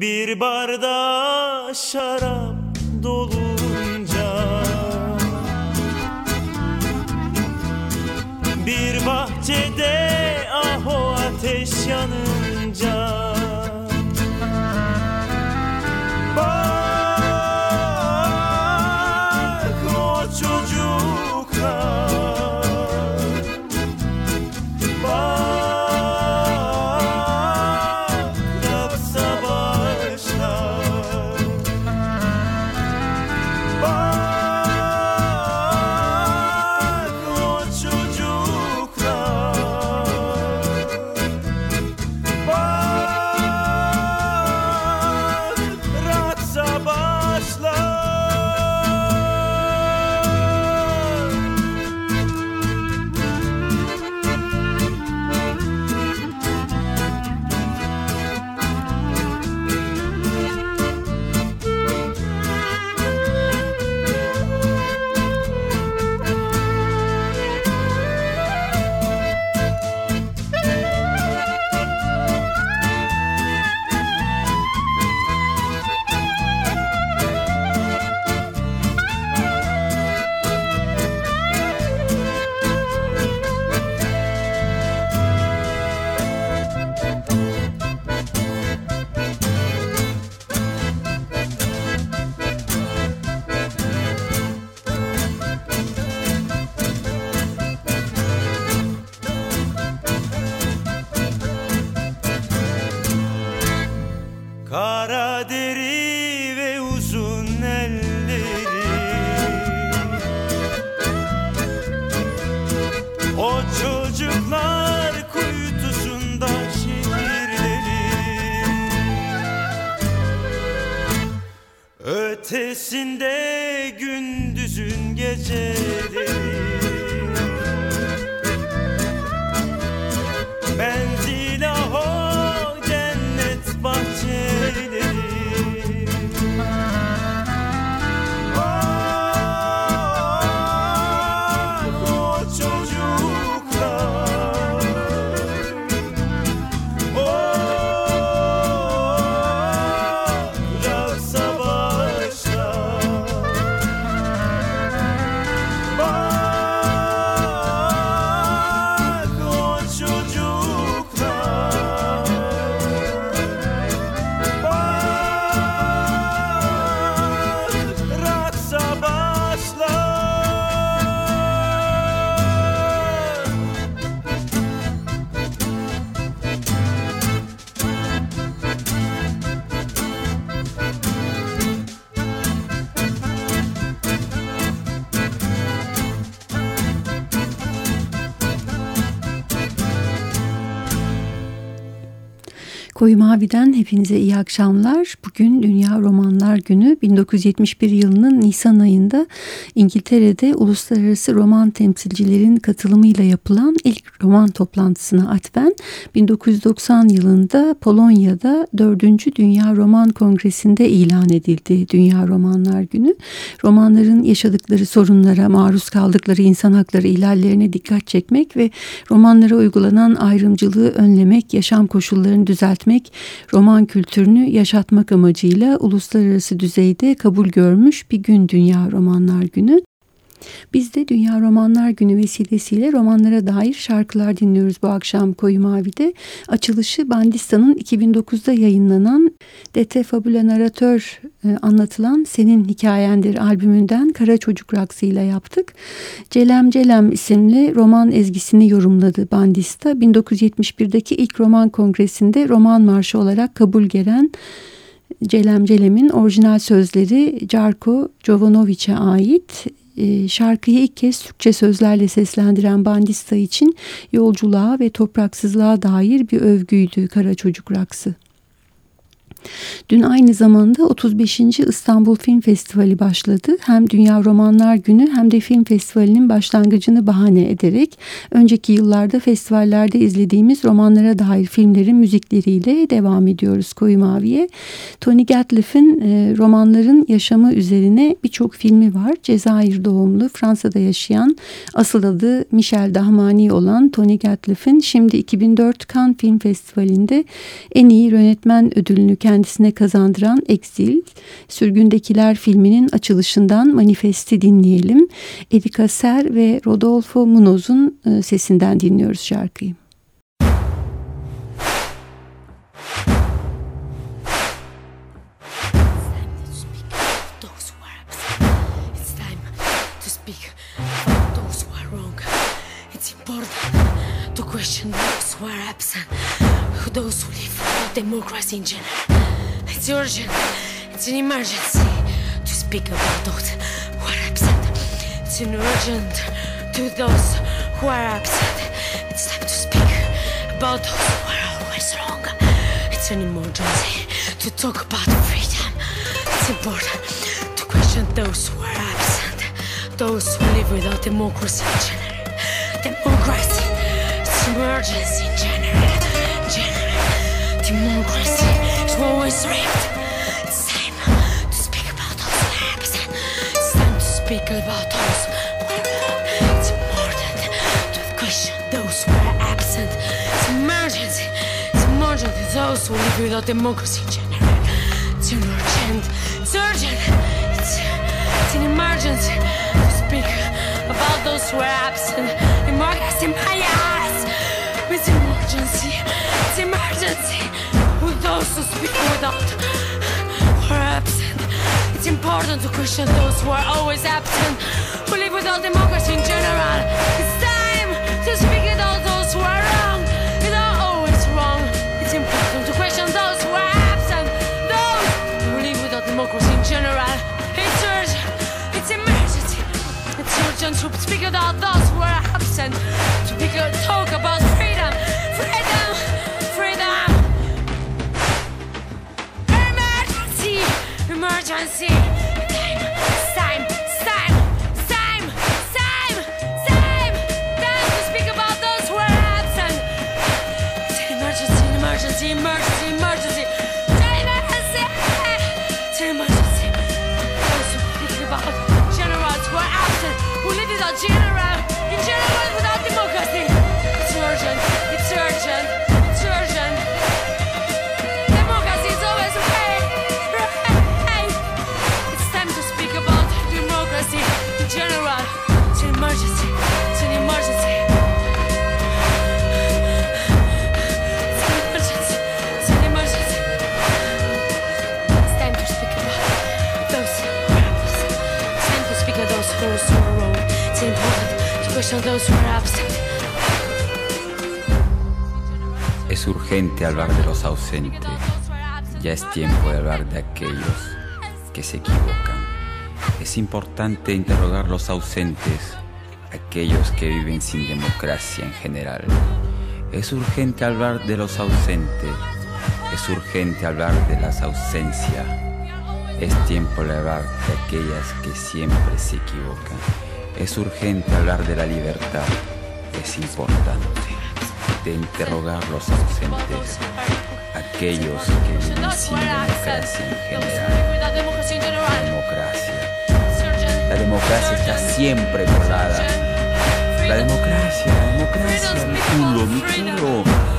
Bir bardağa şarap dolunca Bir bahçede ah o ateş yanınca changes. Koyu Mavi'den hepinize iyi akşamlar. Bugün Dünya Romanlar Günü 1971 yılının Nisan ayında İngiltere'de uluslararası roman temsilcilerin katılımıyla yapılan ilk roman toplantısına atfen 1990 yılında Polonya'da 4. Dünya Roman Kongresi'nde ilan edildi Dünya Romanlar Günü. Romanların yaşadıkları sorunlara, maruz kaldıkları insan hakları ihlallerine dikkat çekmek ve romanlara uygulanan ayrımcılığı önlemek, yaşam koşullarını düzeltmek, roman kültürünü yaşatmak amacıyla uluslararası düzeyde kabul görmüş bir gün Dünya Romanlar Günü. Biz de Dünya Romanlar Günü vesilesiyle romanlara dair şarkılar dinliyoruz bu akşam Koyu Mavi'de. Açılışı Bandista'nın 2009'da yayınlanan Dete Fabula Narratör e, anlatılan Senin Hikayendir albümünden Kara Çocuk Raksı'yla yaptık. Celem Celem isimli roman ezgisini yorumladı Bandista. 1971'deki ilk roman kongresinde roman marşı olarak kabul gelen Celem Celem'in orijinal sözleri Carko Jovanoviç'e ait e, şarkıyı ilk kez Türkçe sözlerle seslendiren Bandista için yolculuğa ve topraksızlığa dair bir övgüydü Kara Çocuk Raksı. Dün aynı zamanda 35. İstanbul Film Festivali başladı. Hem Dünya Romanlar Günü hem de film festivalinin başlangıcını bahane ederek önceki yıllarda festivallerde izlediğimiz romanlara dair filmlerin müzikleriyle devam ediyoruz Koyu Mavi'ye. Tony Gatliff'in e, romanların yaşamı üzerine birçok filmi var. Cezayir doğumlu Fransa'da yaşayan asıl adı Michel Dahmani olan Tony Gatliff'in şimdi 2004 Cannes Film Festivali'nde en iyi yönetmen ödülünü kendisine kazandıran Exil, Sürgündekiler filminin açılışından manifesti dinleyelim. Erika Ser ve Rodolfo Munoz'un e, sesinden dinliyoruz şarkıyı. Democracy in general. It's urgent, it's an emergency to speak about those who are absent. It's an urgent to those who are absent. It's time to speak about those who are always wrong. It's an emergency to talk about freedom. It's important to question those who are absent, those who live without democracy in general. Democracy, it's emergency in. General democracy is always raped. It's time to speak about those absent. It's time to speak about those who. It's important to question those who are absent. It's emergency. It's emergent to those who live without democracy general. It's an urgent. It's urgent. It's, it's an emergency to speak about those who are absent. Democracy, my eyes. It's emergency. It's emergency with without. It's important to question those who are always absent, who live without democracy in general. It's time to speak without those who are wrong. You are always wrong. It's important to question those who are absent, those who live without democracy in general. It's urgent. It's emergency. It's urgent to speak about those who are absent. To speak, talk about freedom, emergency. Urgente hablar de los ausentes. Ya es tiempo de hablar de aquellos que se equivocan. Es importante interrogar los ausentes, aquellos que viven sin democracia en general. Es urgente hablar de los ausentes. Es urgente hablar de las ausencias. Es tiempo de hablar de aquellas que siempre se equivocan. Es urgente hablar de la libertad. Es importante de interrogar los ausentes, aquellos que sin democracia en general. Democracia. La democracia está siempre violada. La democracia, la democracia, mi culo, mi culo.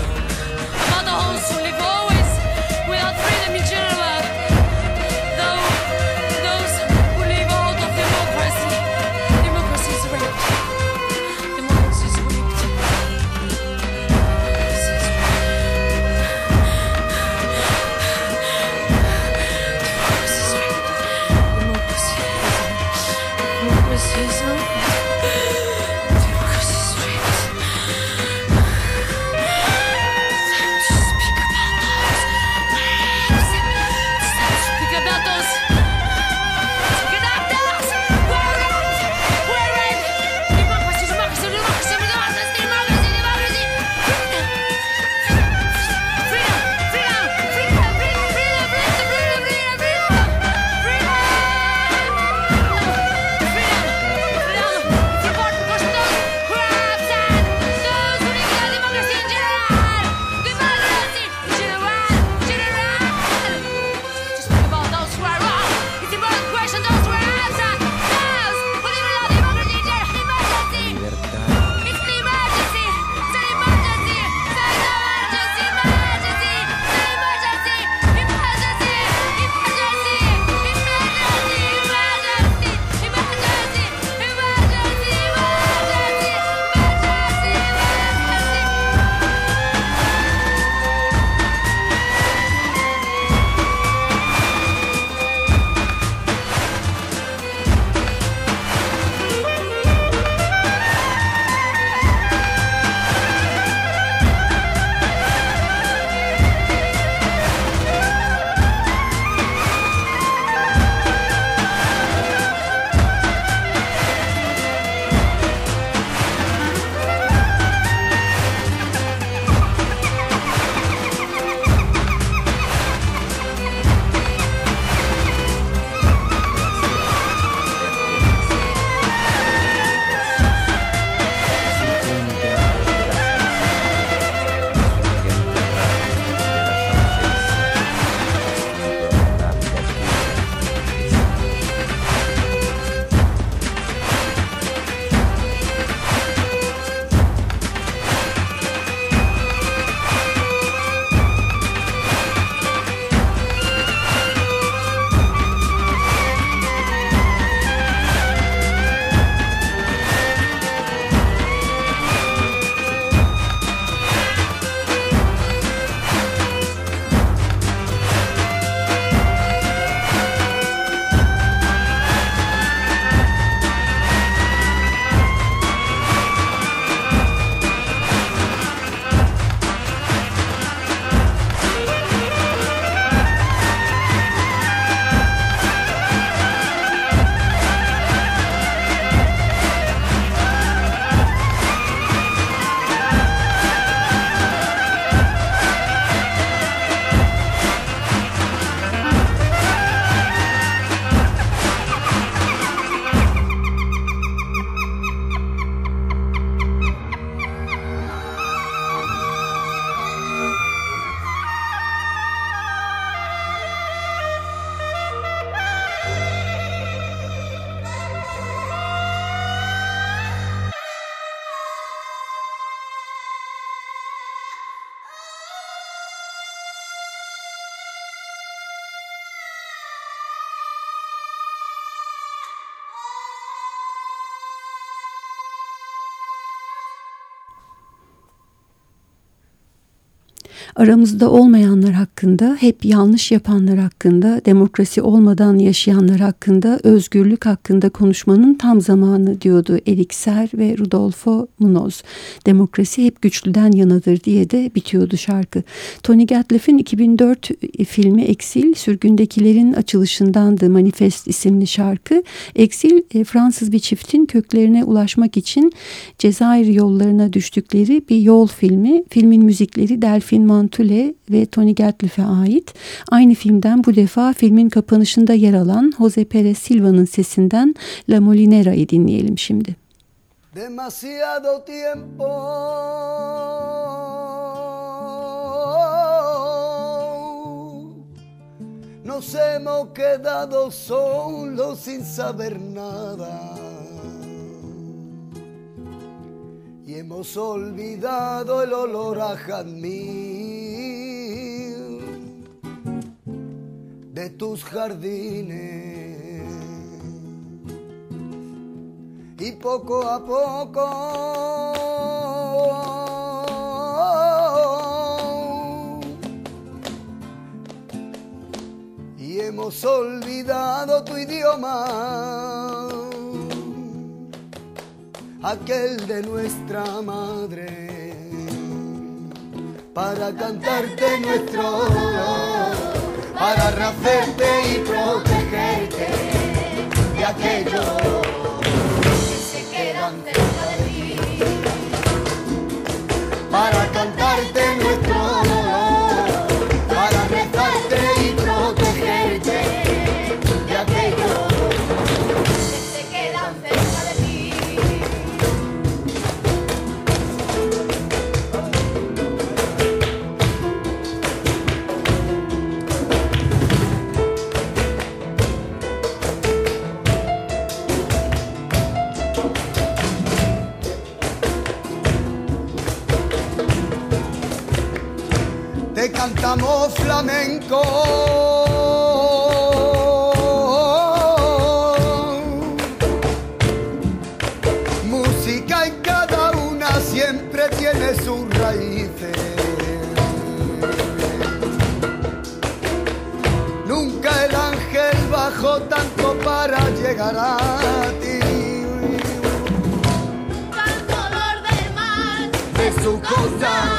Aramızda olmayanlar hakkında, hep yanlış yapanlar hakkında, demokrasi olmadan yaşayanlar hakkında, özgürlük hakkında konuşmanın tam zamanı diyordu Elikser ve Rudolfo Munoz. Demokrasi hep güçlüden yanadır diye de bitiyordu şarkı. Tony Gatliff'in 2004 filmi Exil, sürgündekilerin açılışındandı Manifest isimli şarkı. Exil, e, Fransız bir çiftin köklerine ulaşmak için Cezayir yollarına düştükleri bir yol filmi. Filmin müzikleri Delphine Mantule ve Tony Gatliff'e ait. Aynı filmden bu defa filmin kapanışında yer alan Jose Perez Silva'nın sesinden La Molinera'yı dinleyelim şimdi. Demasiado tiempo nos hemos quedado solos sin saber nada. Y hemos olvidado el olor a jazmín de tus jardines. Y poco a poco y hemos olvidado tu idioma, aquel de nuestra madre, para cantarte nuestro dolor, para racerte y protegerte de aquello que se quedan cerca de ti, para flamenco. Música en cada una siempre tiene sus raíces. Nunca el ángel bajó tanto para llegar a ti. color del mar, de su costa,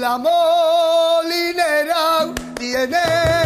La molinera tiene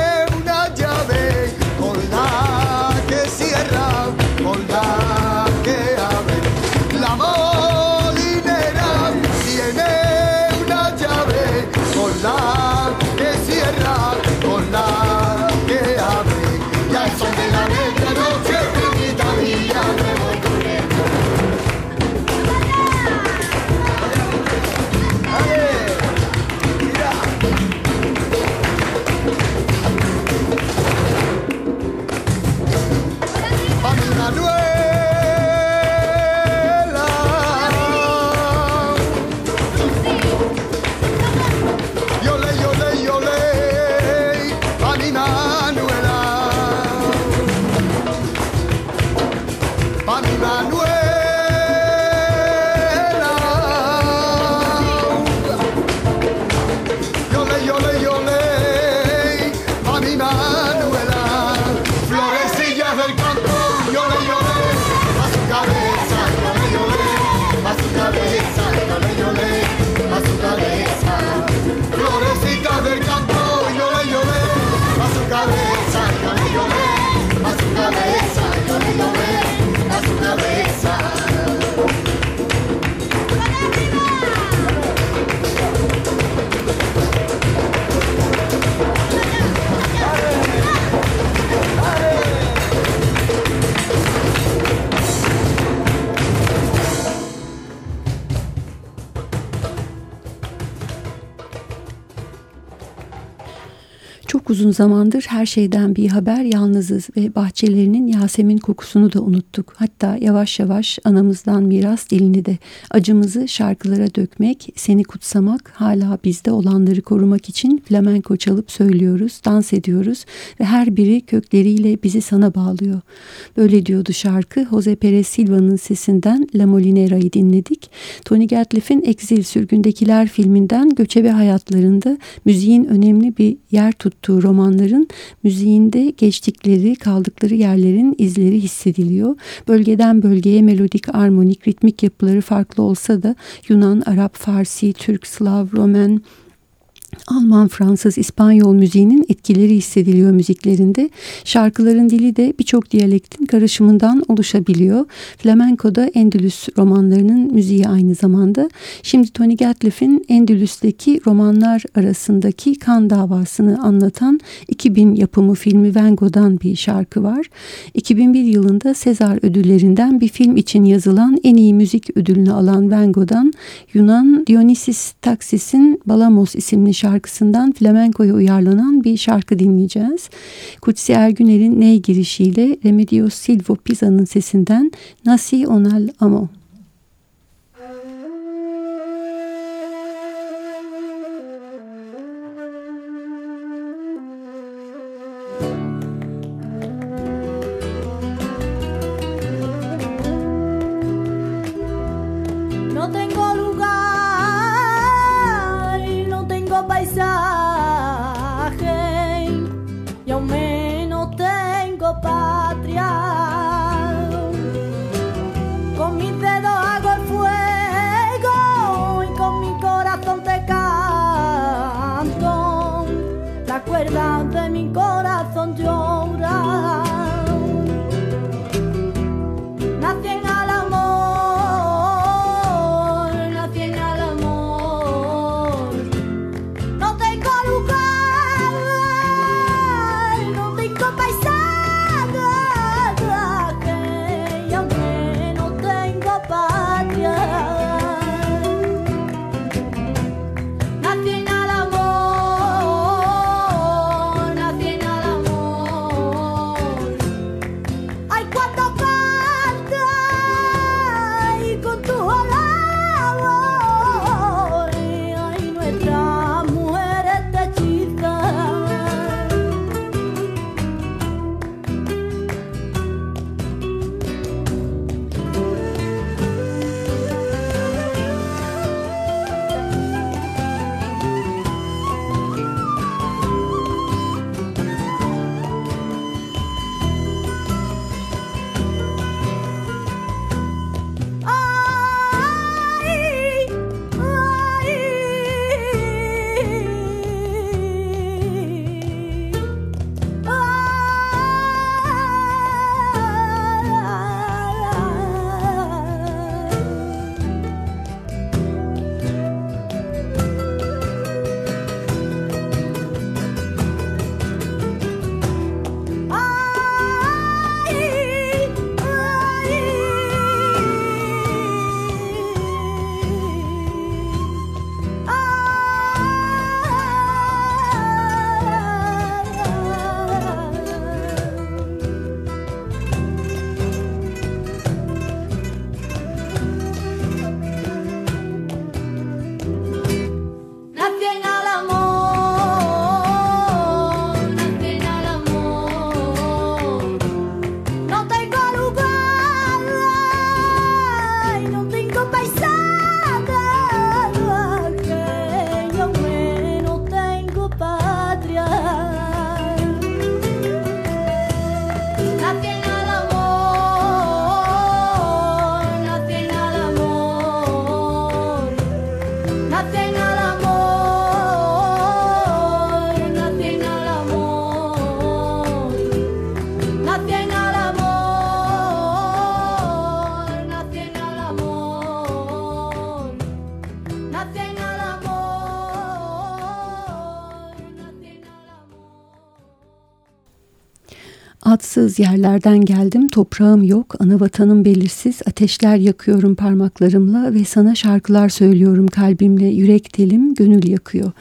Çok uzun zamandır her şeyden bir haber yalnızız ve bahçelerinin Yasemin kokusunu da unuttuk. Hatta yavaş yavaş anamızdan miras dilini de acımızı şarkılara dökmek, seni kutsamak, hala bizde olanları korumak için flamenko çalıp söylüyoruz, dans ediyoruz ve her biri kökleriyle bizi sana bağlıyor. Böyle diyordu şarkı. Jose Perez Silva'nın sesinden La Molinera'yı dinledik. Tony Gatliff'in Exil Sürgündekiler filminden göçebe hayatlarında müziğin önemli bir yer tuttuğu romanların müziğinde geçtikleri, kaldıkları yerlerin izleri hissediliyor. Bölgeden bölgeye melodik, armonik, ritmik yapıları farklı olsa da Yunan, Arap, Farsi, Türk, Slav, Roman, Alman, Fransız, İspanyol müziğinin etkileri hissediliyor müziklerinde. Şarkıların dili de birçok diyalektin karışımından oluşabiliyor. Flamenco da Endülüs romanlarının müziği aynı zamanda. Şimdi Tony Gatliff'in Endülüs'teki romanlar arasındaki kan davasını anlatan 2000 yapımı filmi Van Gogh'dan bir şarkı var. 2001 yılında Sezar ödüllerinden bir film için yazılan en iyi müzik ödülünü alan Van Gogh'dan Yunan Dionysis Taksis'in Balamos isimli şarkısından flamenkoya uyarlanan bir şarkı dinleyeceğiz. Kutsi Ergüner'in ney girişiyle Remedios Silvo Pisa'nın sesinden Nasi Onal Amo. Adsız yerlerden geldim, toprağım yok, ana vatanım belirsiz, ateşler yakıyorum parmaklarımla ve sana şarkılar söylüyorum kalbimle, yürek telim, gönül yakıyor.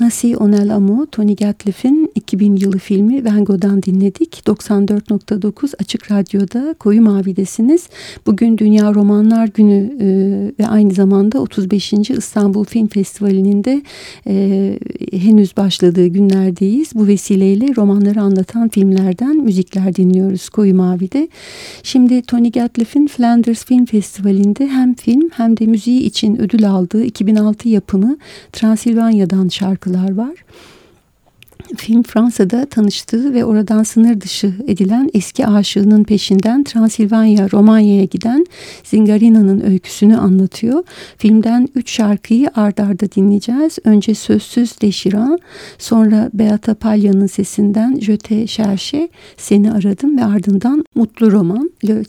Nasi Onel Amo, Tony Gatliff'in 2000 yılı filmi Van Gogh'dan dinledik. 94.9 Açık Radyo'da Koyu Mavi'desiniz. Bugün Dünya Romanlar Günü e, ve aynı zamanda 35. İstanbul Film Festivali'nin de e, henüz başladığı günlerdeyiz. Bu vesileyle romanları anlatan filmlerden müzikler dinliyoruz Koyu Mavi'de. Şimdi Tony Gatliff'in Flanders Film Festivali'nde hem film hem de müziği için ödül aldığı 2006 yapımı Transilvanya'dan şarkılar var. Film Fransa'da tanıştığı ve oradan sınır dışı edilen eski aşığının peşinden Transilvanya, Romanya'ya giden Zingarina'nın öyküsünü anlatıyor. Filmden üç şarkıyı ard arda dinleyeceğiz. Önce Sözsüz Deşiran, sonra Beata Palya'nın sesinden Jöte Şerşe, Seni Aradım ve ardından Mutlu Roman, Le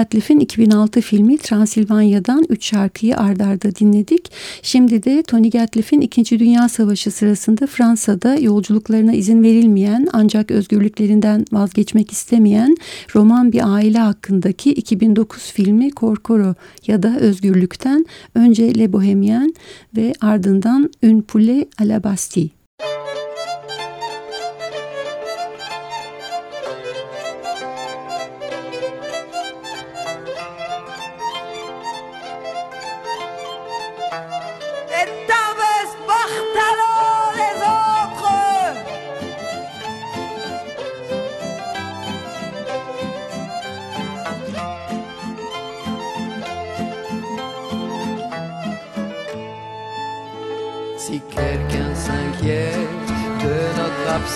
Radcliffe'in 2006 filmi Transilvanya'dan 3 şarkıyı ardarda dinledik. Şimdi de Tony Radcliffe'in 2. Dünya Savaşı sırasında Fransa'da yolculuklarına izin verilmeyen ancak özgürlüklerinden vazgeçmek istemeyen roman bir aile hakkındaki 2009 filmi Korkoro ya da Özgürlük'ten önce Le Bohemien ve ardından Une Poule à la Bastille.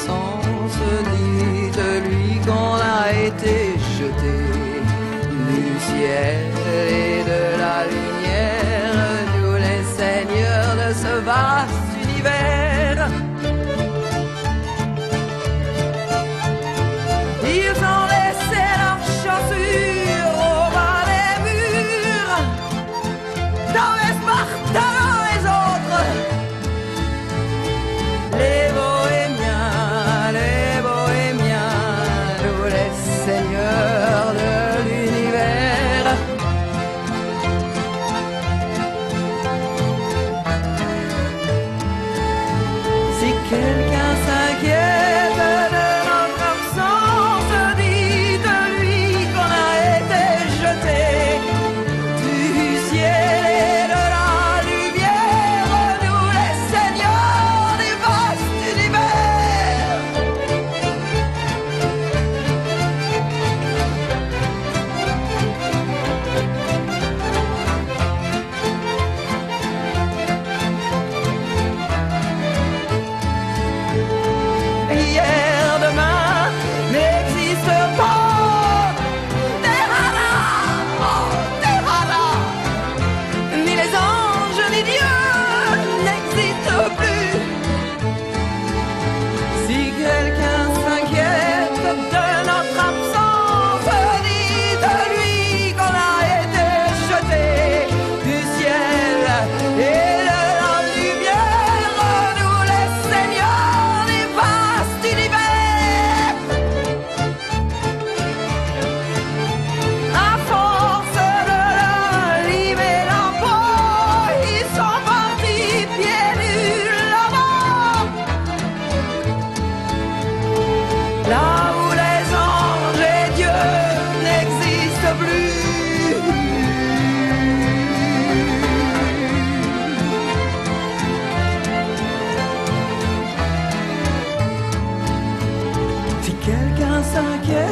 song. I can.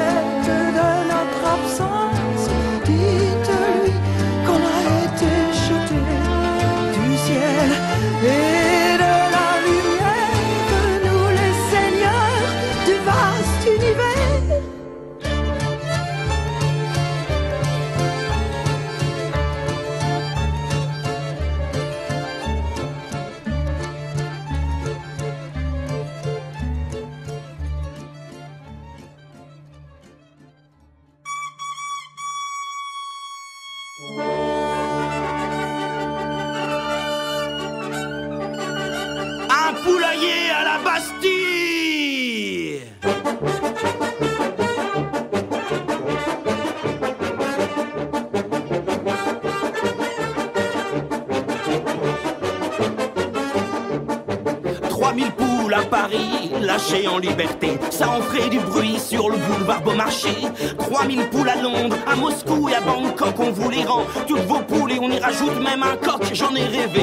j'en ai rêvé.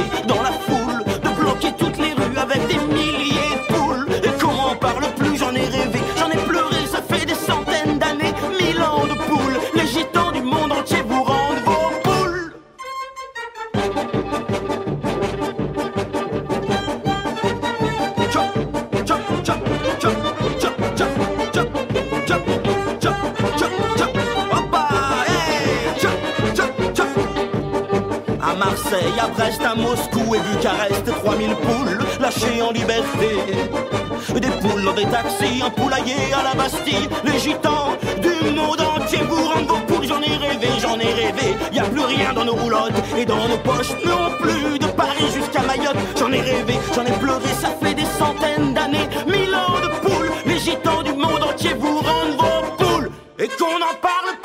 à Moscou et Bucarest, 3000 poules lâchées en liberté. Des poules dans des taxis, un poulailler à la Bastille, les gitans du monde entier vous rendent vos poules, j'en ai rêvé, j'en ai rêvé. Y a plus rien dans nos roulottes et dans nos poches, non plus de Paris jusqu'à Mayotte, j'en ai rêvé, j'en ai pleuré, ça fait des centaines d'années, mille ans de poules, les gitans du monde entier vous rendent vos poules et qu'on en parle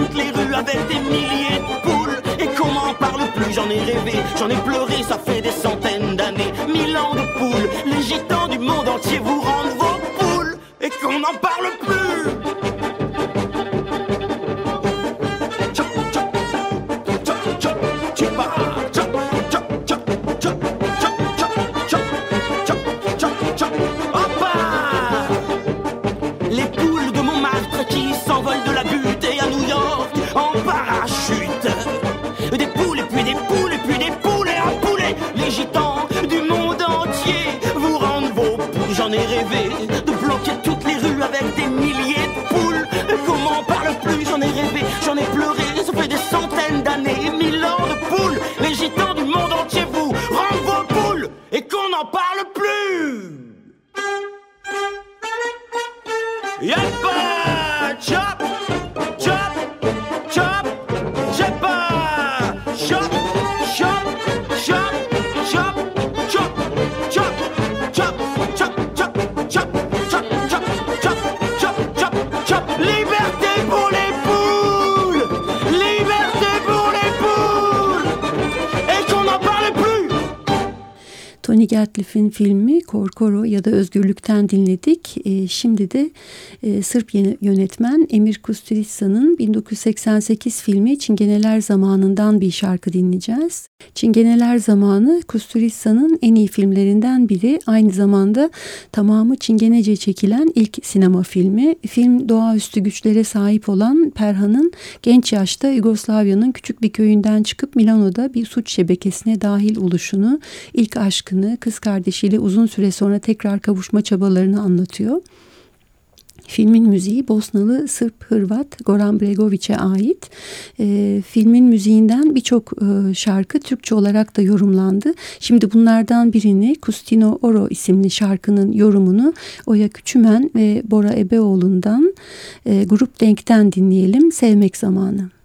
toutes les rues avec des milliers de poules. Et m'en parle plus, j'en ai rêvé, j'en ai pleuré, ça fait des centaines d'années. Mille ans de poules, les gitans du monde entier vous rendent champion du Gatliff'in filmi Korkoro ya da Özgürlükten dinledik. E, şimdi de e, Sırp yönetmen Emir Kusturica'nın 1988 filmi Çingeneler Zamanı'ndan bir şarkı dinleyeceğiz. Çingeneler Zamanı Kusturica'nın en iyi filmlerinden biri. Aynı zamanda tamamı Çingenece çekilen ilk sinema filmi. Film doğaüstü güçlere sahip olan Perhan'ın genç yaşta Yugoslavya'nın küçük bir köyünden çıkıp Milano'da bir suç şebekesine dahil oluşunu, ilk aşkını, kız kardeşiyle uzun süre sonra tekrar kavuşma çabalarını anlatıyor. Filmin müziği Bosnalı Sırp Hırvat Goran Bregović'e ait. E, filmin müziğinden birçok e, şarkı Türkçe olarak da yorumlandı. Şimdi bunlardan birini Kustino Oro isimli şarkının yorumunu Oya Küçümen ve Bora Ebeoğlu'ndan e, Grup Denk'ten dinleyelim. Sevmek Zamanı.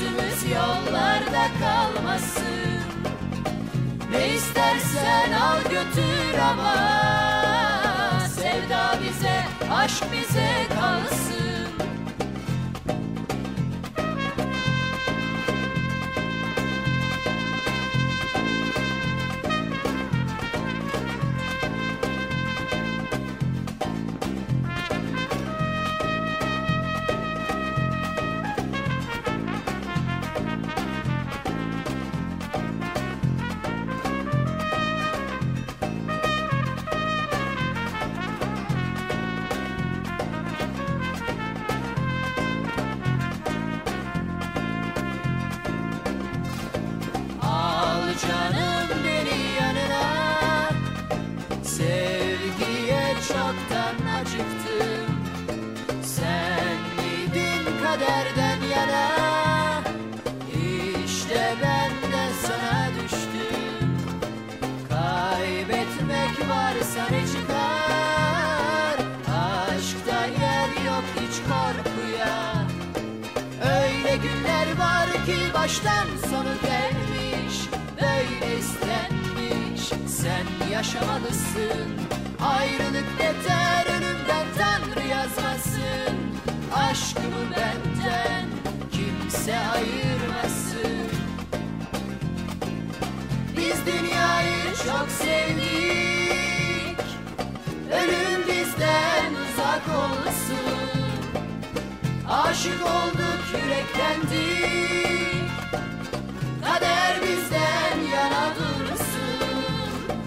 Gözümüz yollarda kalmasın. Ne istersen al götür ama. Sevda bize, aşk bize kalsın Aşık olduk yüreklendik Kader bizden yana dursun.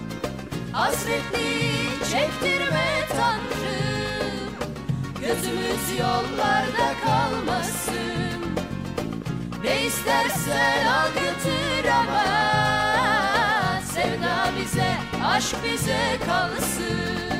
Hasretliği çektirme Tanrım. Gözümüz yollarda kalmasın. Ne istersen al götür ama. Sevda bize, aşk bize kalsın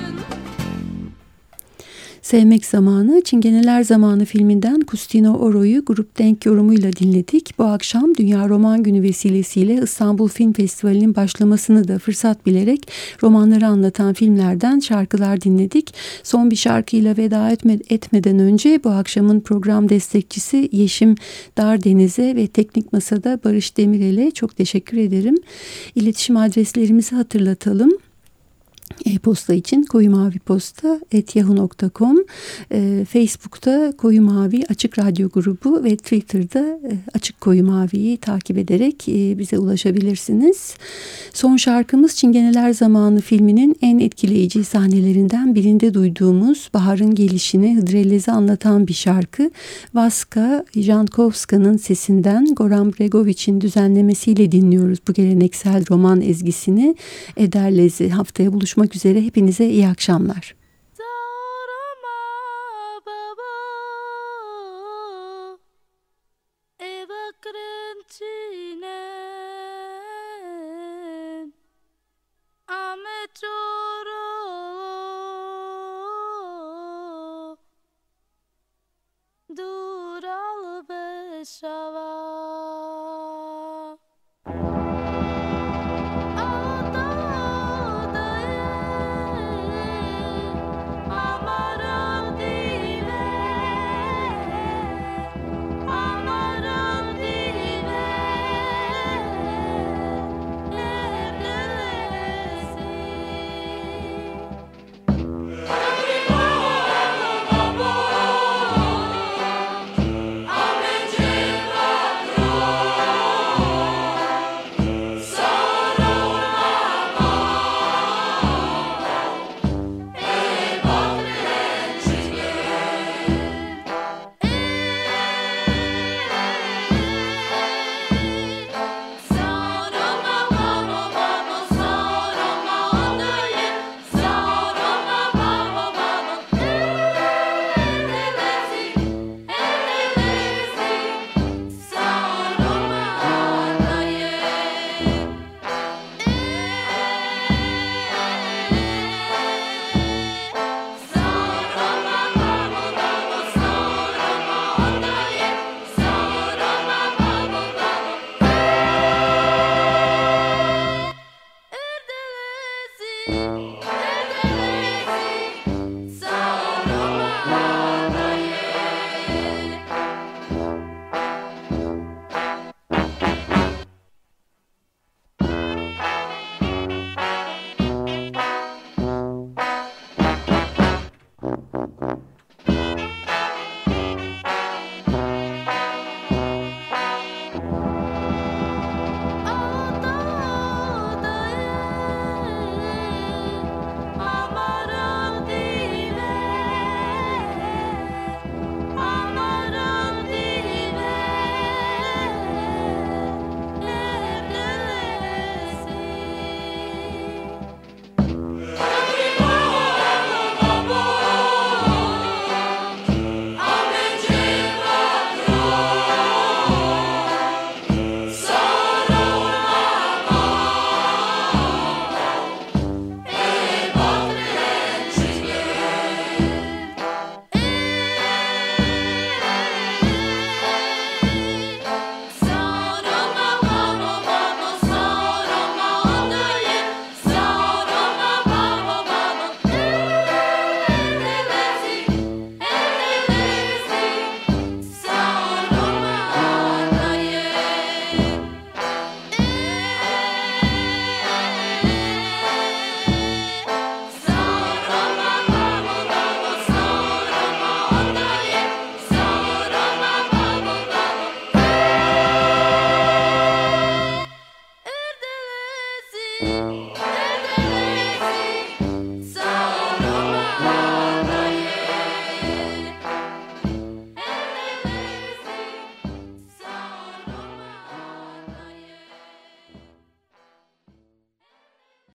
Sevmek Zamanı, Çingeneler Zamanı filminden Kustino Oro'yu grup denk yorumuyla dinledik. Bu akşam Dünya Roman Günü vesilesiyle İstanbul Film Festivali'nin başlamasını da fırsat bilerek romanları anlatan filmlerden şarkılar dinledik. Son bir şarkıyla veda etme, etmeden önce bu akşamın program destekçisi Yeşim Dardeniz'e ve Teknik Masa'da Barış Demirel'e çok teşekkür ederim. İletişim adreslerimizi hatırlatalım e-posta için koyu mavi posta yahoo.com e, Facebook'ta koyu mavi açık radyo grubu ve Twitter'da e, açık koyu maviyi takip ederek e, bize ulaşabilirsiniz. Son şarkımız Çingeneler Zamanı filminin en etkileyici sahnelerinden birinde duyduğumuz baharın gelişini Hıdrellez'i anlatan bir şarkı. Vaska Jankovska'nın sesinden Goran Bregovic'in düzenlemesiyle dinliyoruz bu geleneksel roman ezgisini. Ederlez'i haftaya buluşmak buluşmak üzere hepinize iyi akşamlar. Dural beşa